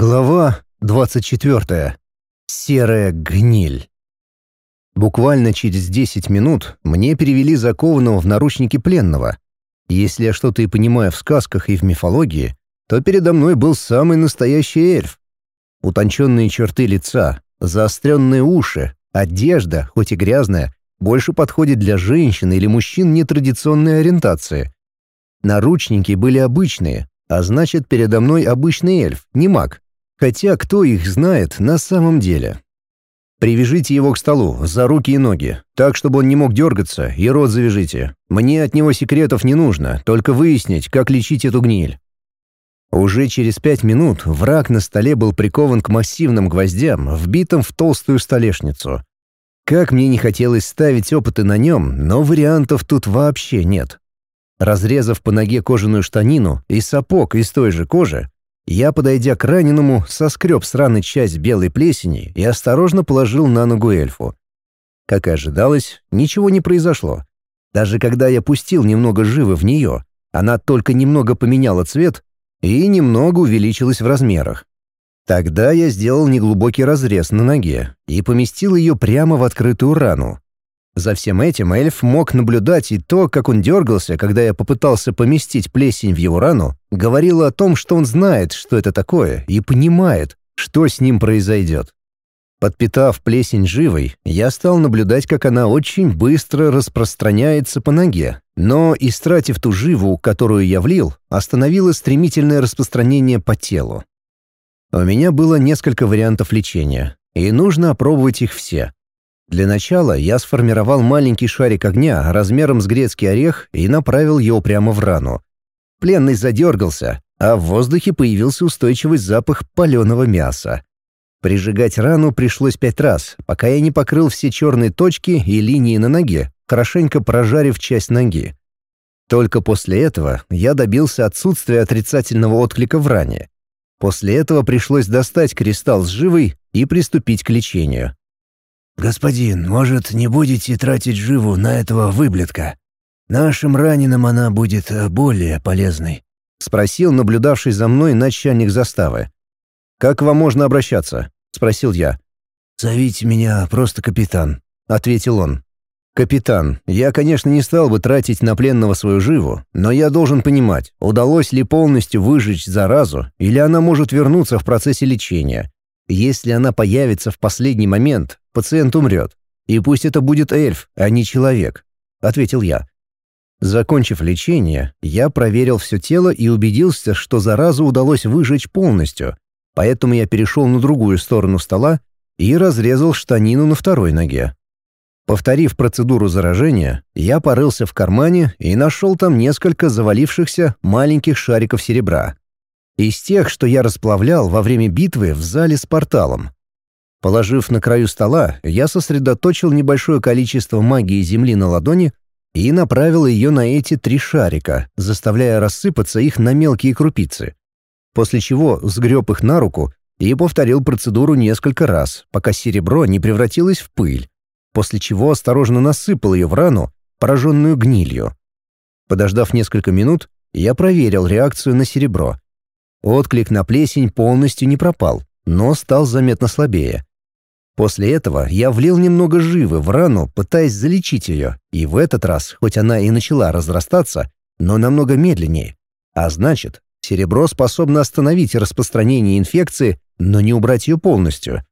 Глава 24. Серая гниль. Буквально через 10 минут мне перевели закованного в наручники пленного. Если я что-то и понимаю в сказках и в мифологии, то передо мной был самый настоящий эльф. Утонченные черты лица, заостренные уши, одежда, хоть и грязная, больше подходит для женщин или мужчин нетрадиционной ориентации. Наручники были обычные, а значит, передо мной обычный эльф, не маг. Хотя кто их знает на самом деле? Привяжите его к столу, за руки и ноги, так, чтобы он не мог дергаться, и рот завяжите. Мне от него секретов не нужно, только выяснить, как лечить эту гниль. Уже через пять минут враг на столе был прикован к массивным гвоздям, вбитым в толстую столешницу. Как мне не хотелось ставить опыты на нем, но вариантов тут вообще нет. Разрезав по ноге кожаную штанину и сапог из той же кожи, я, подойдя к раненому, соскреб сраный часть белой плесени и осторожно положил на ногу эльфу. Как и ожидалось, ничего не произошло. Даже когда я пустил немного живы в нее, она только немного поменяла цвет и немного увеличилась в размерах. Тогда я сделал неглубокий разрез на ноге и поместил ее прямо в открытую рану, за всем этим эльф мог наблюдать, и то, как он дергался, когда я попытался поместить плесень в его рану, говорило о том, что он знает, что это такое, и понимает, что с ним произойдет. Подпитав плесень живой, я стал наблюдать, как она очень быстро распространяется по ноге, но, истратив ту живу, которую я влил, остановила стремительное распространение по телу. У меня было несколько вариантов лечения, и нужно опробовать их все — для начала я сформировал маленький шарик огня размером с грецкий орех и направил его прямо в рану. Пленный задергался, а в воздухе появился устойчивый запах паленого мяса. Прижигать рану пришлось пять раз, пока я не покрыл все черные точки и линии на ноге, хорошенько прожарив часть ноги. Только после этого я добился отсутствия отрицательного отклика в ране. После этого пришлось достать кристалл с живой и приступить к лечению. «Господин, может, не будете тратить живу на этого выблетка? Нашим раненым она будет э, более полезной», — спросил наблюдавший за мной начальник заставы. «Как вам можно обращаться?» — спросил я. «Зовите меня просто капитан», — ответил он. «Капитан, я, конечно, не стал бы тратить на пленного свою живу, но я должен понимать, удалось ли полностью выжечь заразу, или она может вернуться в процессе лечения. Если она появится в последний момент, пациент умрет. И пусть это будет эльф, а не человек», — ответил я. Закончив лечение, я проверил все тело и убедился, что заразу удалось выжечь полностью, поэтому я перешел на другую сторону стола и разрезал штанину на второй ноге. Повторив процедуру заражения, я порылся в кармане и нашел там несколько завалившихся маленьких шариков серебра. Из тех, что я расплавлял во время битвы в зале с порталом. Положив на краю стола, я сосредоточил небольшое количество магии Земли на ладони и направил ее на эти три шарика, заставляя рассыпаться их на мелкие крупицы. После чего сгреб их на руку и повторил процедуру несколько раз, пока серебро не превратилось в пыль, после чего осторожно насыпал ее в рану, пораженную гнилью. Подождав несколько минут, я проверил реакцию на серебро — Отклик на плесень полностью не пропал, но стал заметно слабее. После этого я влил немного живы в рану, пытаясь залечить ее, и в этот раз, хоть она и начала разрастаться, но намного медленнее. А значит, серебро способно остановить распространение инфекции, но не убрать ее полностью.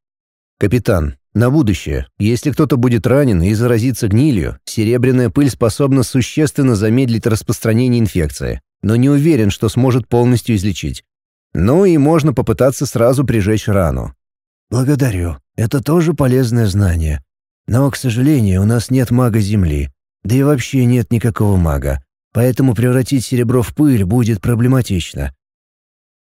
Капитан, на будущее, если кто-то будет ранен и заразится гнилью, серебряная пыль способна существенно замедлить распространение инфекции, но не уверен, что сможет полностью излечить. Ну и можно попытаться сразу прижечь рану. «Благодарю. Это тоже полезное знание. Но, к сожалению, у нас нет мага Земли. Да и вообще нет никакого мага. Поэтому превратить серебро в пыль будет проблематично».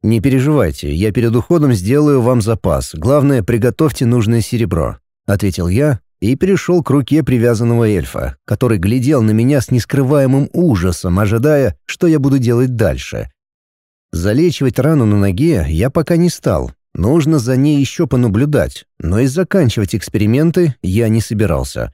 «Не переживайте, я перед уходом сделаю вам запас. Главное, приготовьте нужное серебро», — ответил я и перешел к руке привязанного эльфа, который глядел на меня с нескрываемым ужасом, ожидая, что я буду делать дальше. Залечивать рану на ноге я пока не стал. Нужно за ней еще понаблюдать, но и заканчивать эксперименты я не собирался.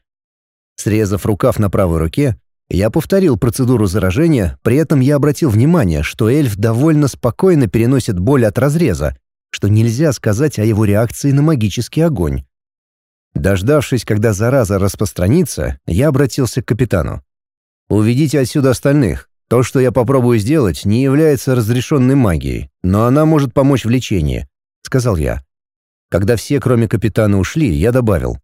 Срезав рукав на правой руке, я повторил процедуру заражения, при этом я обратил внимание, что эльф довольно спокойно переносит боль от разреза, что нельзя сказать о его реакции на магический огонь. Дождавшись, когда зараза распространится, я обратился к капитану. «Уведите отсюда остальных. То, что я попробую сделать, не является разрешенной магией, но она может помочь в лечении», — сказал я. Когда все, кроме капитана, ушли, я добавил.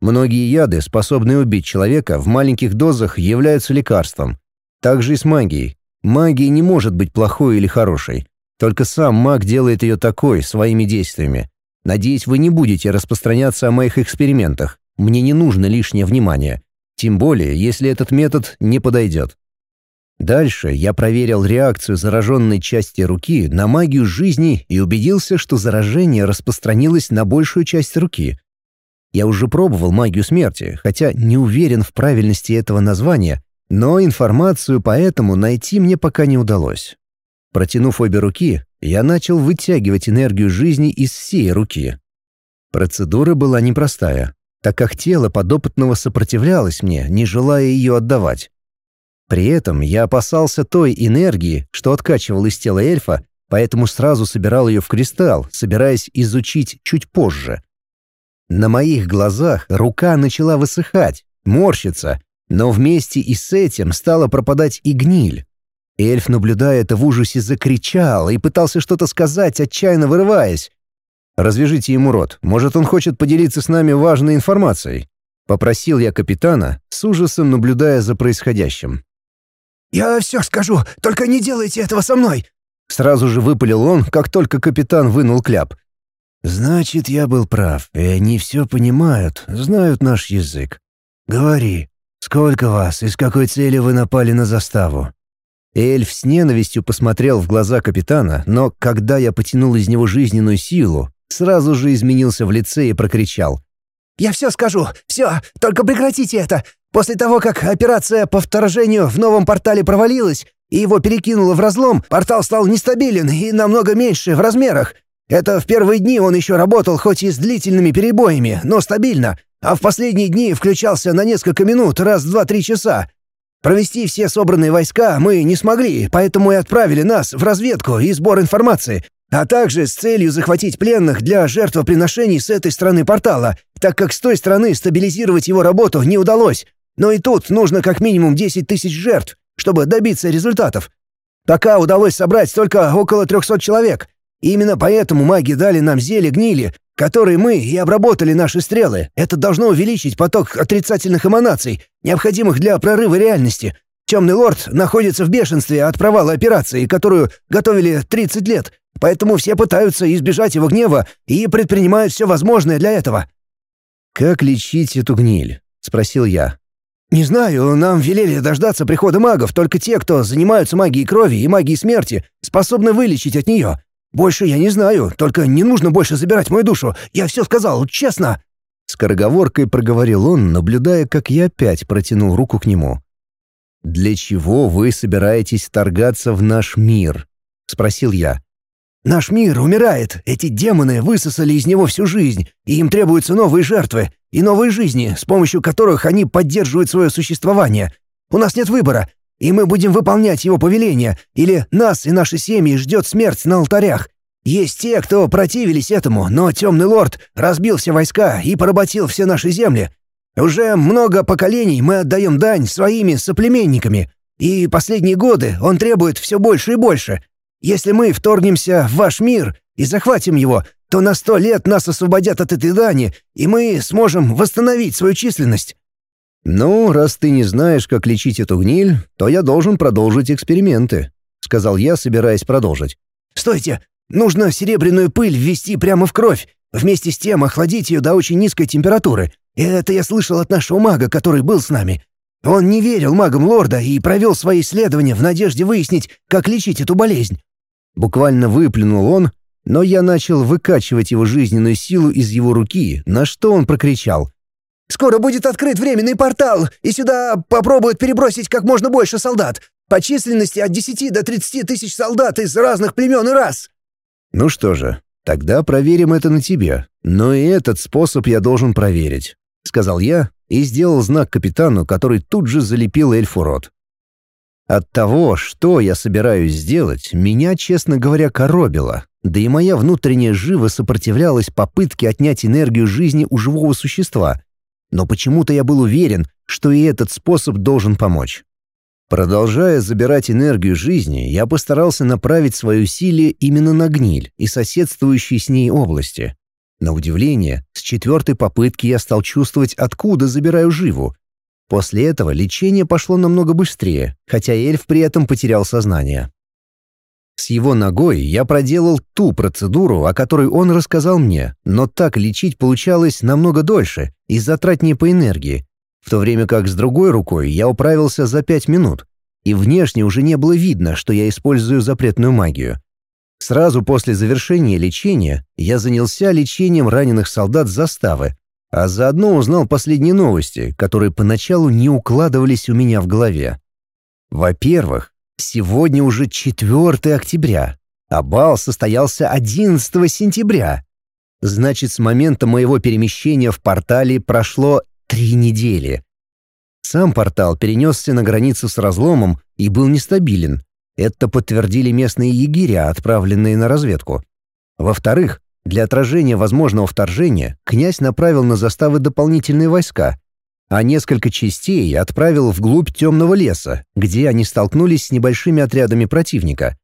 «Многие яды, способные убить человека, в маленьких дозах являются лекарством. Так же и с магией. Магия не может быть плохой или хорошей. Только сам маг делает ее такой, своими действиями. Надеюсь, вы не будете распространяться о моих экспериментах. Мне не нужно лишнее внимание. Тем более, если этот метод не подойдет. Дальше я проверил реакцию зараженной части руки на магию жизни и убедился, что заражение распространилось на большую часть руки. Я уже пробовал магию смерти, хотя не уверен в правильности этого названия, но информацию по этому найти мне пока не удалось. Протянув обе руки, я начал вытягивать энергию жизни из всей руки. Процедура была непростая, так как тело подопытного сопротивлялось мне, не желая ее отдавать. При этом я опасался той энергии, что откачивал из тела эльфа, поэтому сразу собирал ее в кристалл, собираясь изучить чуть позже. На моих глазах рука начала высыхать, морщиться, но вместе и с этим стала пропадать и гниль. Эльф, наблюдая это в ужасе, закричал и пытался что-то сказать, отчаянно вырываясь. «Развяжите ему рот, может, он хочет поделиться с нами важной информацией?» Попросил я капитана, с ужасом наблюдая за происходящим. «Я все скажу, только не делайте этого со мной!» Сразу же выпалил он, как только капитан вынул кляп. «Значит, я был прав, и они все понимают, знают наш язык. Говори, сколько вас и с какой целью вы напали на заставу?» Эльф с ненавистью посмотрел в глаза капитана, но когда я потянул из него жизненную силу, сразу же изменился в лице и прокричал. «Я все скажу! Все! Только прекратите это! После того, как операция по вторжению в новом портале провалилась и его перекинуло в разлом, портал стал нестабилен и намного меньше в размерах. Это в первые дни он еще работал хоть и с длительными перебоями, но стабильно, а в последние дни включался на несколько минут, раз в два-три часа. Провести все собранные войска мы не смогли, поэтому и отправили нас в разведку и сбор информации, а также с целью захватить пленных для жертвоприношений с этой стороны портала, так как с той стороны стабилизировать его работу не удалось. Но и тут нужно как минимум 10 тысяч жертв, чтобы добиться результатов. Пока удалось собрать только около 300 человек. И именно поэтому маги дали нам зелье гнили, которой мы и обработали наши стрелы. Это должно увеличить поток отрицательных эманаций, необходимых для прорыва реальности. Темный лорд находится в бешенстве от провала операции, которую готовили 30 лет, поэтому все пытаются избежать его гнева и предпринимают все возможное для этого». «Как лечить эту гниль?» — спросил я. «Не знаю, нам велели дождаться прихода магов, только те, кто занимаются магией крови и магией смерти, способны вылечить от нее. «Больше я не знаю, только не нужно больше забирать мою душу. Я все сказал, честно!» Скороговоркой проговорил он, наблюдая, как я опять протянул руку к нему. «Для чего вы собираетесь вторгаться в наш мир?» — спросил я. «Наш мир умирает. Эти демоны высосали из него всю жизнь, и им требуются новые жертвы и новые жизни, с помощью которых они поддерживают свое существование. У нас нет выбора и мы будем выполнять его повеления, или нас и наши семьи ждет смерть на алтарях. Есть те, кто противились этому, но Темный Лорд разбил все войска и поработил все наши земли. Уже много поколений мы отдаем дань своими соплеменниками, и последние годы он требует все больше и больше. Если мы вторгнемся в ваш мир и захватим его, то на сто лет нас освободят от этой дани, и мы сможем восстановить свою численность. «Ну, раз ты не знаешь, как лечить эту гниль, то я должен продолжить эксперименты», — сказал я, собираясь продолжить. «Стойте! Нужно серебряную пыль ввести прямо в кровь, вместе с тем охладить ее до очень низкой температуры. Это я слышал от нашего мага, который был с нами. Он не верил магам лорда и провел свои исследования в надежде выяснить, как лечить эту болезнь». Буквально выплюнул он, но я начал выкачивать его жизненную силу из его руки, на что он прокричал. Скоро будет открыт временный портал, и сюда попробуют перебросить как можно больше солдат. По численности от 10 до 30 тысяч солдат из разных племен и рас». «Ну что же, тогда проверим это на тебе. Но и этот способ я должен проверить», — сказал я и сделал знак капитану, который тут же залепил эльфу рот. От того, что я собираюсь сделать, меня, честно говоря, коробило. да и моя внутренняя жива сопротивлялась попытке отнять энергию жизни у живого существа. Но почему-то я был уверен, что и этот способ должен помочь. Продолжая забирать энергию жизни, я постарался направить свои усилия именно на гниль и соседствующие с ней области. На удивление, с четвертой попытки я стал чувствовать, откуда забираю живу. После этого лечение пошло намного быстрее, хотя эльф при этом потерял сознание. С его ногой я проделал ту процедуру, о которой он рассказал мне, но так лечить получалось намного дольше и затратнее по энергии, в то время как с другой рукой я управился за пять минут, и внешне уже не было видно, что я использую запретную магию. Сразу после завершения лечения я занялся лечением раненых солдат заставы, а заодно узнал последние новости, которые поначалу не укладывались у меня в голове. Во-первых, сегодня уже 4 октября, а бал состоялся 11 сентября. Значит, с момента моего перемещения в портале прошло три недели. Сам портал перенесся на границу с разломом и был нестабилен. Это подтвердили местные егеря, отправленные на разведку. Во-вторых, для отражения возможного вторжения князь направил на заставы дополнительные войска, а несколько частей отправил вглубь темного леса, где они столкнулись с небольшими отрядами противника.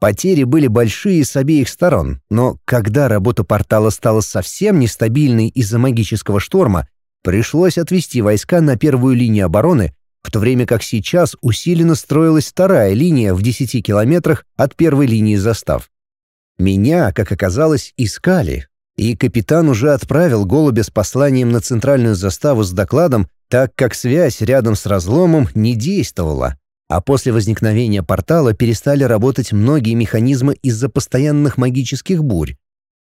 Потери были большие с обеих сторон, но когда работа портала стала совсем нестабильной из-за магического шторма, Пришлось отвести войска на первую линию обороны, в то время как сейчас усиленно строилась вторая линия в 10 километрах от первой линии застав. Меня, как оказалось, искали, и капитан уже отправил голубя с посланием на центральную заставу с докладом, так как связь рядом с разломом не действовала, а после возникновения портала перестали работать многие механизмы из-за постоянных магических бурь.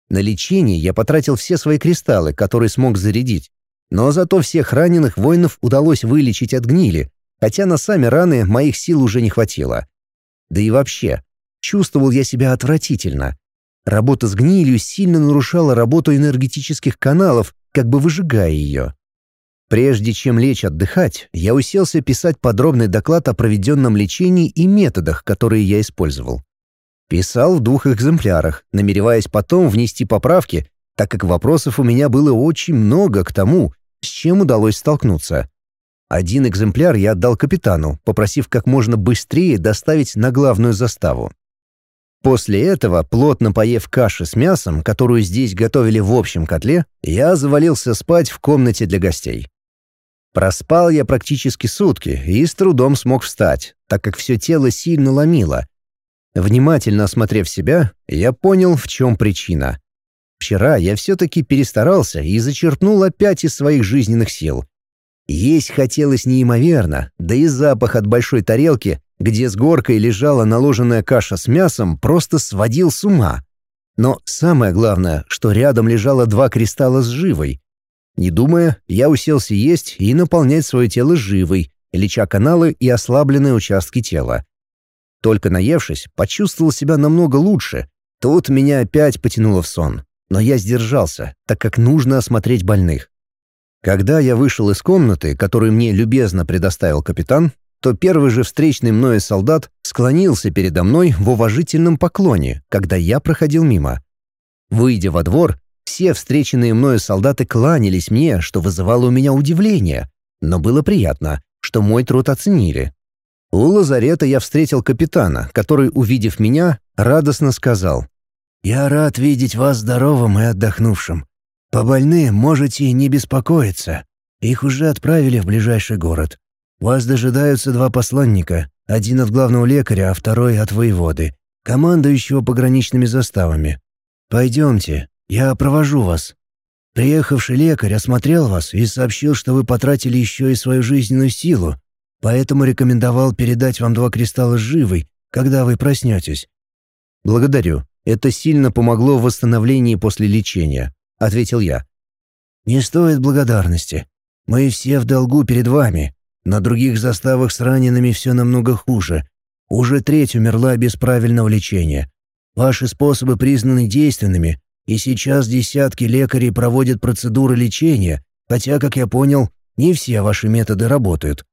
На лечение я потратил все свои кристаллы, которые смог зарядить, но зато всех раненых воинов удалось вылечить от гнили, хотя на сами раны моих сил уже не хватило. Да и вообще, чувствовал я себя отвратительно. Работа с гнилью сильно нарушала работу энергетических каналов, как бы выжигая ее. Прежде чем лечь отдыхать, я уселся писать подробный доклад о проведенном лечении и методах, которые я использовал. Писал в двух экземплярах, намереваясь потом внести поправки, так как вопросов у меня было очень много к тому, с чем удалось столкнуться. Один экземпляр я отдал капитану, попросив как можно быстрее доставить на главную заставу. После этого, плотно поев каши с мясом, которую здесь готовили в общем котле, я завалился спать в комнате для гостей. Проспал я практически сутки и с трудом смог встать, так как все тело сильно ломило. Внимательно осмотрев себя, я понял, в чем причина. Вчера я все-таки перестарался и зачерпнул опять из своих жизненных сил. Есть хотелось неимоверно, да и запах от большой тарелки, где с горкой лежала наложенная каша с мясом, просто сводил с ума. Но самое главное, что рядом лежало два кристалла с живой. Не думая, я уселся есть и наполнять свое тело живой, леча каналы и ослабленные участки тела. Только наевшись, почувствовал себя намного лучше. Тут меня опять потянуло в сон но я сдержался, так как нужно осмотреть больных. Когда я вышел из комнаты, которую мне любезно предоставил капитан, то первый же встречный мною солдат склонился передо мной в уважительном поклоне, когда я проходил мимо. Выйдя во двор, все встреченные мною солдаты кланялись мне, что вызывало у меня удивление, но было приятно, что мой труд оценили. У лазарета я встретил капитана, который, увидев меня, радостно сказал «Я рад видеть вас здоровым и отдохнувшим. По больным можете не беспокоиться. Их уже отправили в ближайший город. Вас дожидаются два посланника, один от главного лекаря, а второй от воеводы, командующего пограничными заставами. Пойдемте, я провожу вас». Приехавший лекарь осмотрел вас и сообщил, что вы потратили еще и свою жизненную силу, поэтому рекомендовал передать вам два кристалла живой, когда вы проснетесь. «Благодарю», это сильно помогло в восстановлении после лечения», — ответил я. «Не стоит благодарности. Мы все в долгу перед вами. На других заставах с ранеными все намного хуже. Уже треть умерла без правильного лечения. Ваши способы признаны действенными, и сейчас десятки лекарей проводят процедуры лечения, хотя, как я понял, не все ваши методы работают.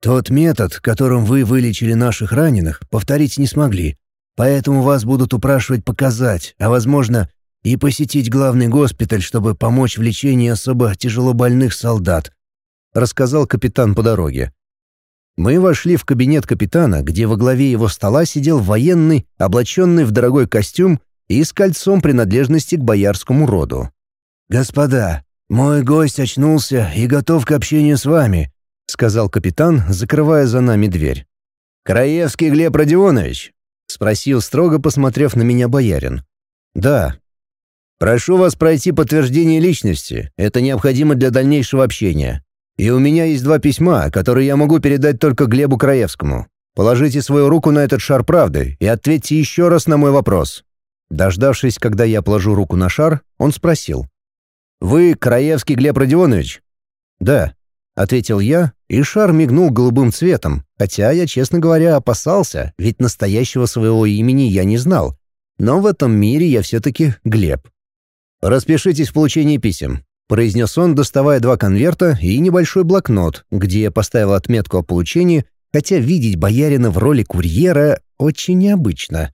Тот метод, которым вы вылечили наших раненых, повторить не смогли, поэтому вас будут упрашивать показать, а, возможно, и посетить главный госпиталь, чтобы помочь в лечении особо тяжелобольных солдат», — рассказал капитан по дороге. Мы вошли в кабинет капитана, где во главе его стола сидел военный, облаченный в дорогой костюм и с кольцом принадлежности к боярскому роду. «Господа, мой гость очнулся и готов к общению с вами», — сказал капитан, закрывая за нами дверь. «Краевский Глеб Родионович?» — спросил строго, посмотрев на меня боярин. «Да». «Прошу вас пройти подтверждение личности. Это необходимо для дальнейшего общения. И у меня есть два письма, которые я могу передать только Глебу Краевскому. Положите свою руку на этот шар правды и ответьте еще раз на мой вопрос». Дождавшись, когда я положу руку на шар, он спросил. «Вы Краевский Глеб Родионович?» «Да», — ответил я, и шар мигнул голубым цветом, хотя я, честно говоря, опасался, ведь настоящего своего имени я не знал. Но в этом мире я все-таки Глеб. «Распишитесь в получении писем», — произнес он, доставая два конверта и небольшой блокнот, где я поставил отметку о получении, хотя видеть боярина в роли курьера очень необычно.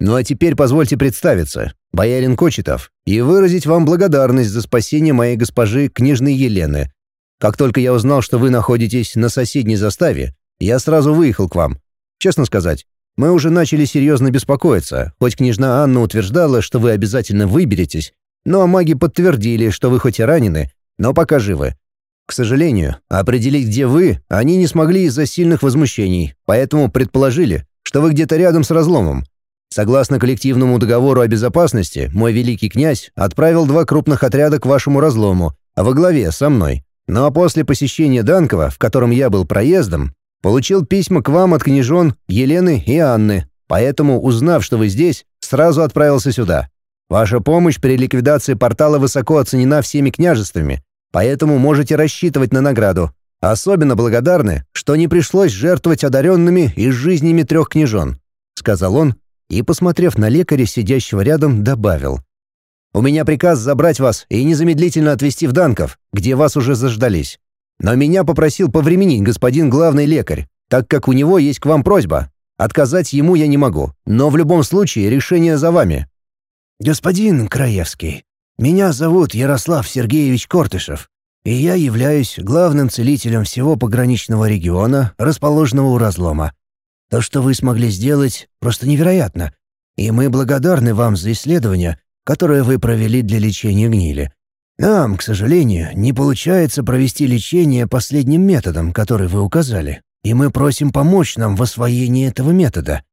«Ну а теперь позвольте представиться боярин Кочетов, и выразить вам благодарность за спасение моей госпожи, княжны Елены. Как только я узнал, что вы находитесь на соседней заставе, я сразу выехал к вам. Честно сказать, мы уже начали серьезно беспокоиться, хоть княжна Анна утверждала, что вы обязательно выберетесь, но маги подтвердили, что вы хоть и ранены, но пока живы. К сожалению, определить, где вы, они не смогли из-за сильных возмущений, поэтому предположили, что вы где-то рядом с разломом. Согласно коллективному договору о безопасности, мой великий князь отправил два крупных отряда к вашему разлому, а во главе со мной. Но после посещения Данкова, в котором я был проездом, получил письма к вам от княжон Елены и Анны, поэтому, узнав, что вы здесь, сразу отправился сюда. Ваша помощь при ликвидации портала высоко оценена всеми княжествами, поэтому можете рассчитывать на награду. Особенно благодарны, что не пришлось жертвовать одаренными и жизнями трех княжон», — сказал он, и, посмотрев на лекаря, сидящего рядом, добавил. «У меня приказ забрать вас и незамедлительно отвезти в Данков, где вас уже заждались. Но меня попросил повременить господин главный лекарь, так как у него есть к вам просьба. Отказать ему я не могу, но в любом случае решение за вами». «Господин Краевский, меня зовут Ярослав Сергеевич Кортышев, и я являюсь главным целителем всего пограничного региона, расположенного у разлома. То, что вы смогли сделать, просто невероятно. И мы благодарны вам за исследования, которые вы провели для лечения гнили. Нам, к сожалению, не получается провести лечение последним методом, который вы указали, и мы просим помочь нам в освоении этого метода.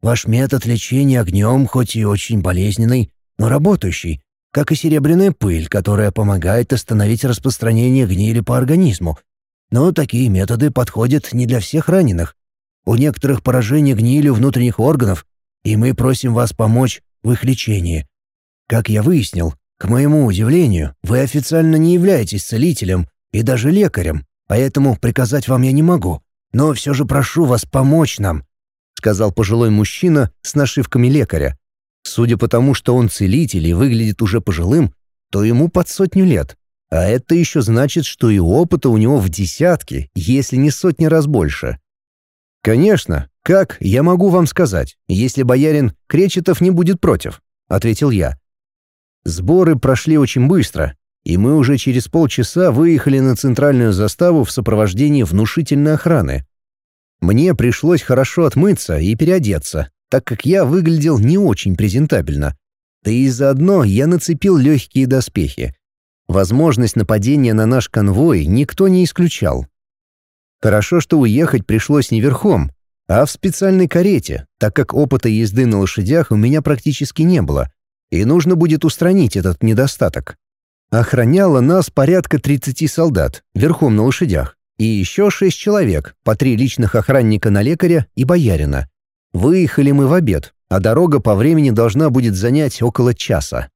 Ваш метод лечения огнем хоть и очень болезненный, но работающий, как и серебряная пыль, которая помогает остановить распространение гнили по организму. Но такие методы подходят не для всех раненых, у некоторых поражение гнилью внутренних органов, и мы просим вас помочь в их лечении. Как я выяснил, к моему удивлению, вы официально не являетесь целителем и даже лекарем, поэтому приказать вам я не могу, но все же прошу вас помочь нам», сказал пожилой мужчина с нашивками лекаря. Судя по тому, что он целитель и выглядит уже пожилым, то ему под сотню лет. А это еще значит, что и опыта у него в десятки, если не сотни раз больше. «Конечно. Как, я могу вам сказать, если боярин Кречетов не будет против», — ответил я. Сборы прошли очень быстро, и мы уже через полчаса выехали на центральную заставу в сопровождении внушительной охраны. Мне пришлось хорошо отмыться и переодеться, так как я выглядел не очень презентабельно. Да и заодно я нацепил легкие доспехи. Возможность нападения на наш конвой никто не исключал, Хорошо, что уехать пришлось не верхом, а в специальной карете, так как опыта езды на лошадях у меня практически не было, и нужно будет устранить этот недостаток. Охраняло нас порядка 30 солдат, верхом на лошадях, и еще шесть человек, по три личных охранника на лекаря и боярина. Выехали мы в обед, а дорога по времени должна будет занять около часа.